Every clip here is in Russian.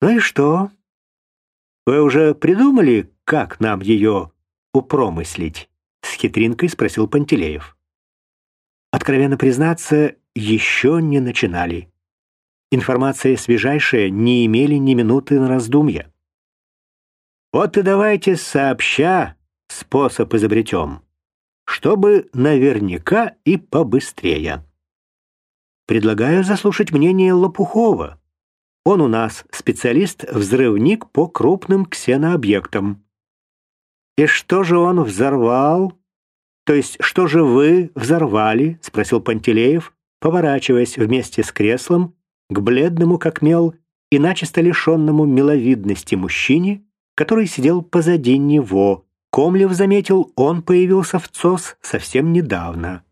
Ну и что? Вы уже придумали, как нам ее упромыслить? С хитринкой спросил Пантелеев. Откровенно признаться, еще не начинали. Информация свежайшая, не имели ни минуты на раздумья. Вот и давайте сообща способ изобретем, чтобы наверняка и побыстрее. Предлагаю заслушать мнение Лопухова. Он у нас специалист-взрывник по крупным ксенообъектам. И что же он взорвал? То есть, что же вы взорвали? Спросил Пантелеев, поворачиваясь вместе с креслом к бледному как мел и начисто лишенному миловидности мужчине, который сидел позади него. Комлев заметил, он появился в ЦОС совсем недавно.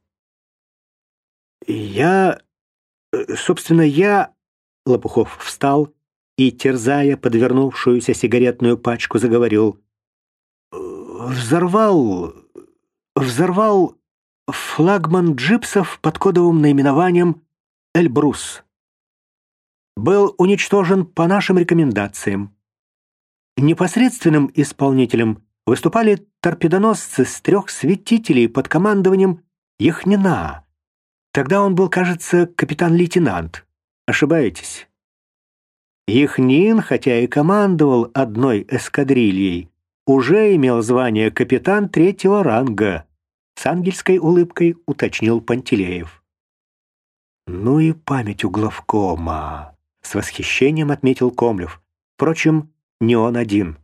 «Я... Э, собственно, я...» Лопухов встал и, терзая подвернувшуюся сигаретную пачку, заговорил. «Взорвал... взорвал флагман джипсов под кодовым наименованием «Эльбрус». Был уничтожен по нашим рекомендациям. Непосредственным исполнителем выступали торпедоносцы с трех светителей под командованием Яхнина. Тогда он был, кажется, капитан-лейтенант. Ошибаетесь. Яхнин, хотя и командовал одной эскадрильей, уже имел звание капитан третьего ранга. С ангельской улыбкой уточнил Пантелеев. «Ну и память у главкома!» — с восхищением отметил Комлев. Впрочем, не он один.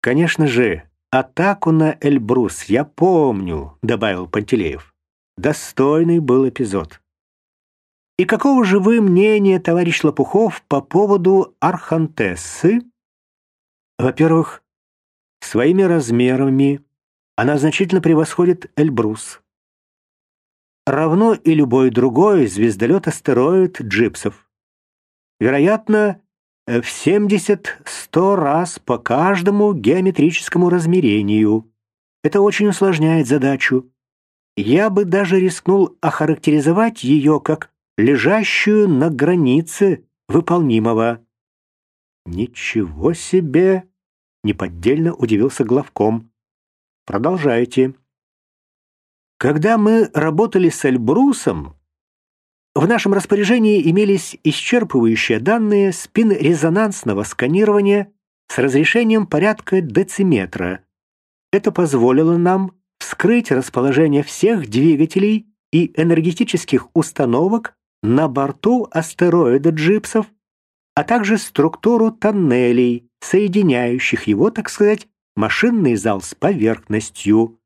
«Конечно же, атаку на Эльбрус я помню», — добавил Пантелеев. «Достойный был эпизод». «И какого же вы мнения, товарищ Лопухов, по поводу Архантессы?» «Во-первых, своими размерами она значительно превосходит Эльбрус. Равно и любой другой звездолет-астероид джипсов. Вероятно, в 70-100 раз по каждому геометрическому размерению. Это очень усложняет задачу. Я бы даже рискнул охарактеризовать ее как лежащую на границе выполнимого. «Ничего себе!» — неподдельно удивился главком. «Продолжайте». Когда мы работали с Эльбрусом, в нашем распоряжении имелись исчерпывающие данные спин-резонансного сканирования с разрешением порядка дециметра. Это позволило нам вскрыть расположение всех двигателей и энергетических установок на борту астероида Джипсов, а также структуру тоннелей, соединяющих его, так сказать, машинный зал с поверхностью.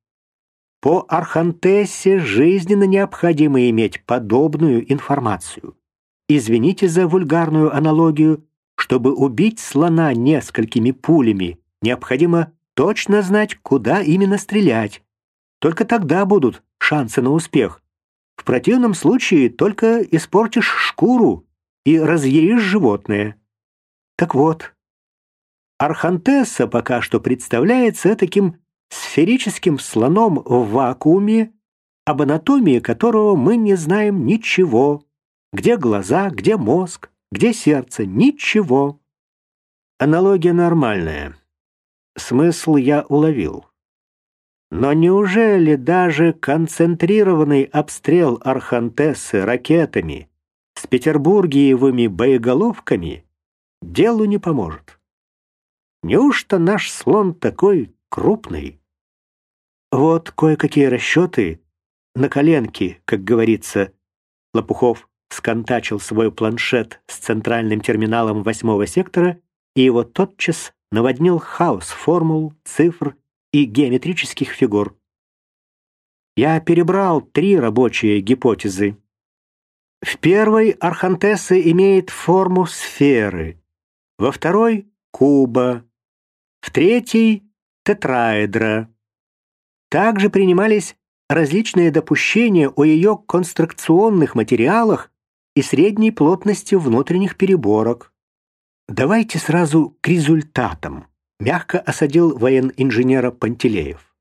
По Архантессе жизненно необходимо иметь подобную информацию. Извините за вульгарную аналогию, чтобы убить слона несколькими пулями, необходимо точно знать, куда именно стрелять. Только тогда будут шансы на успех. В противном случае только испортишь шкуру и разъяришь животное. Так вот, Архантесса пока что представляется таким сферическим слоном в вакууме, об анатомии которого мы не знаем ничего. Где глаза, где мозг, где сердце, ничего. Аналогия нормальная. Смысл я уловил. Но неужели даже концентрированный обстрел Архантессы ракетами с петербургиевыми боеголовками делу не поможет? Неужто наш слон такой крупный? Вот кое-какие расчеты на коленке, как говорится. Лопухов сконтачил свой планшет с центральным терминалом восьмого сектора, и его тотчас наводнил хаос формул, цифр и геометрических фигур. Я перебрал три рабочие гипотезы. В первой Архантесса имеет форму сферы, во второй — куба, в третьей — тетраэдра. Также принимались различные допущения о ее конструкционных материалах и средней плотности внутренних переборок. Давайте сразу к результатам, мягко осадил воен-инженера Пантелеев.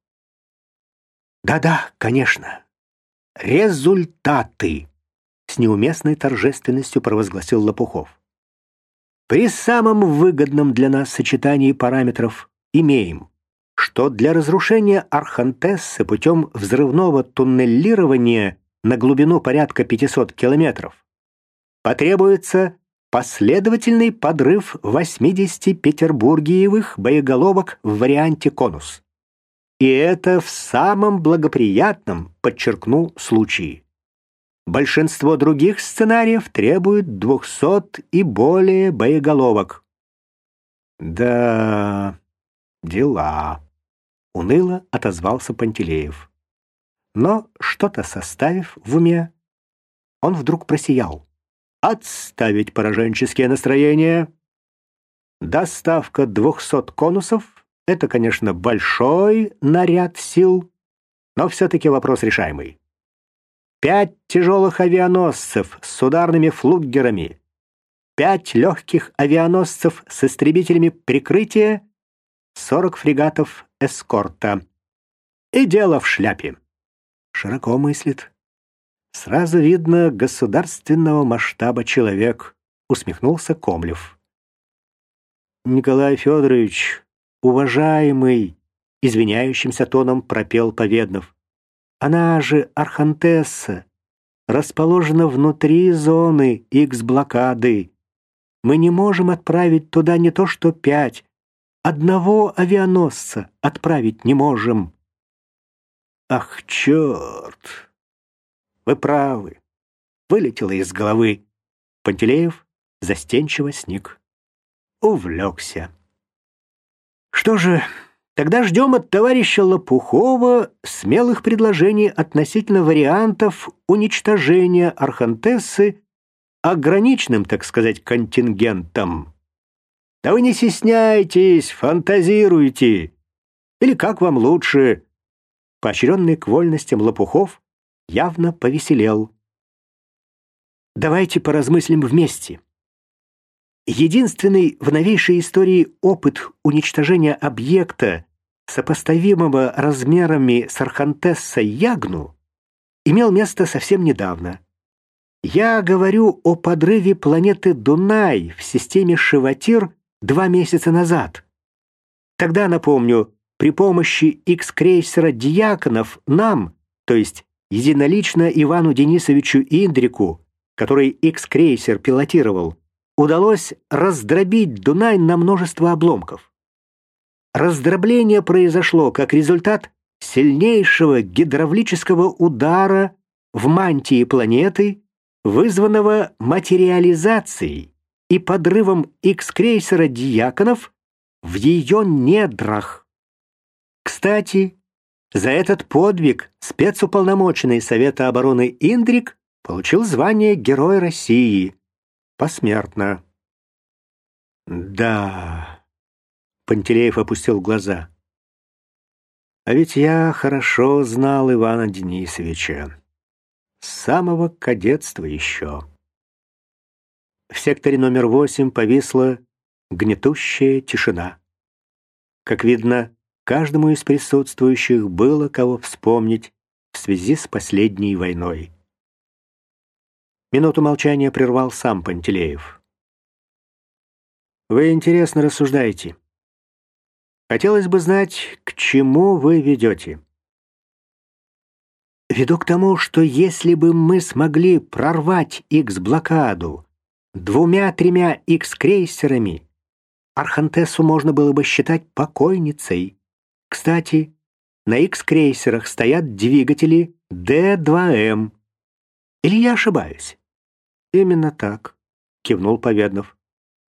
Да-да, конечно. Результаты, с неуместной торжественностью провозгласил Лопухов. При самом выгодном для нас сочетании параметров имеем, что для разрушения Архантессы путем взрывного туннелирования на глубину порядка 500 километров потребуется последовательный подрыв 80 петербургиевых боеголовок в варианте конус. И это в самом благоприятном, подчеркну, случае. Большинство других сценариев требуют 200 и более боеголовок. Да, дела. Уныло отозвался Пантелеев. Но, что-то составив в уме, он вдруг просиял. Отставить пораженческие настроения. Доставка двухсот конусов — это, конечно, большой наряд сил, но все-таки вопрос решаемый. Пять тяжелых авианосцев с ударными флуггерами, пять легких авианосцев с истребителями прикрытия, сорок фрегатов эскорта. И дело в шляпе. Широко мыслит. Сразу видно государственного масштаба человек, усмехнулся Комлев. Николай Федорович, уважаемый, извиняющимся тоном пропел Поведнов. Она же Архантесса, расположена внутри зоны X-блокады. Мы не можем отправить туда не то что пять, одного авианосца отправить не можем. Ах, черт! Вы правы. Вылетело из головы. Пантелеев застенчиво сник. Увлекся. Что же, тогда ждем от товарища Лопухова смелых предложений относительно вариантов уничтожения Архантессы ограниченным, так сказать, контингентом. Да вы не стесняйтесь, фантазируйте. Или как вам лучше? Поощренный к вольностям Лопухов явно повеселел. Давайте поразмыслим вместе. Единственный в новейшей истории опыт уничтожения объекта, сопоставимого размерами с Архантесса Ягну, имел место совсем недавно. Я говорю о подрыве планеты Дунай в системе Шиватир два месяца назад. Тогда, напомню, при помощи X-крейсера «Дьяконов» нам, то есть единолично Ивану Денисовичу Индрику, который X-крейсер пилотировал, удалось раздробить Дунай на множество обломков. Раздробление произошло как результат сильнейшего гидравлического удара в мантии планеты, вызванного материализацией и подрывом X-крейсера «Дьяконов» в ее недрах. Кстати, за этот подвиг спецуполномоченный Совета обороны Индрик получил звание Герой России. Посмертно. Да. Пантелеев опустил глаза. А ведь я хорошо знал Ивана Денисовича. С самого кадетства еще. В секторе номер восемь повисла гнетущая тишина. Как видно, Каждому из присутствующих было кого вспомнить в связи с последней войной. Минуту молчания прервал сам Пантелеев. «Вы интересно рассуждаете. Хотелось бы знать, к чему вы ведете». «Веду к тому, что если бы мы смогли прорвать X-блокаду двумя-тремя X-крейсерами, Архантессу можно было бы считать покойницей», кстати, на X-крейсерах стоят двигатели D2M. Или я ошибаюсь? Именно так, кивнул Поведнов.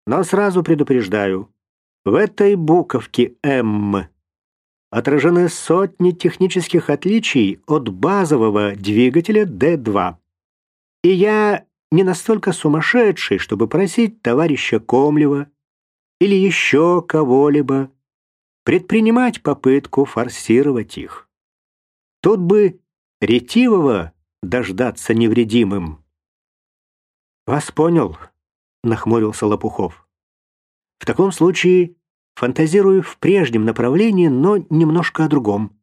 Но сразу предупреждаю, в этой буковке М отражены сотни технических отличий от базового двигателя D2. И я не настолько сумасшедший, чтобы просить товарища Комлева или еще кого-либо предпринимать попытку форсировать их. Тут бы ретивого дождаться невредимым. «Вас понял», — нахмурился Лопухов. «В таком случае фантазирую в прежнем направлении, но немножко о другом.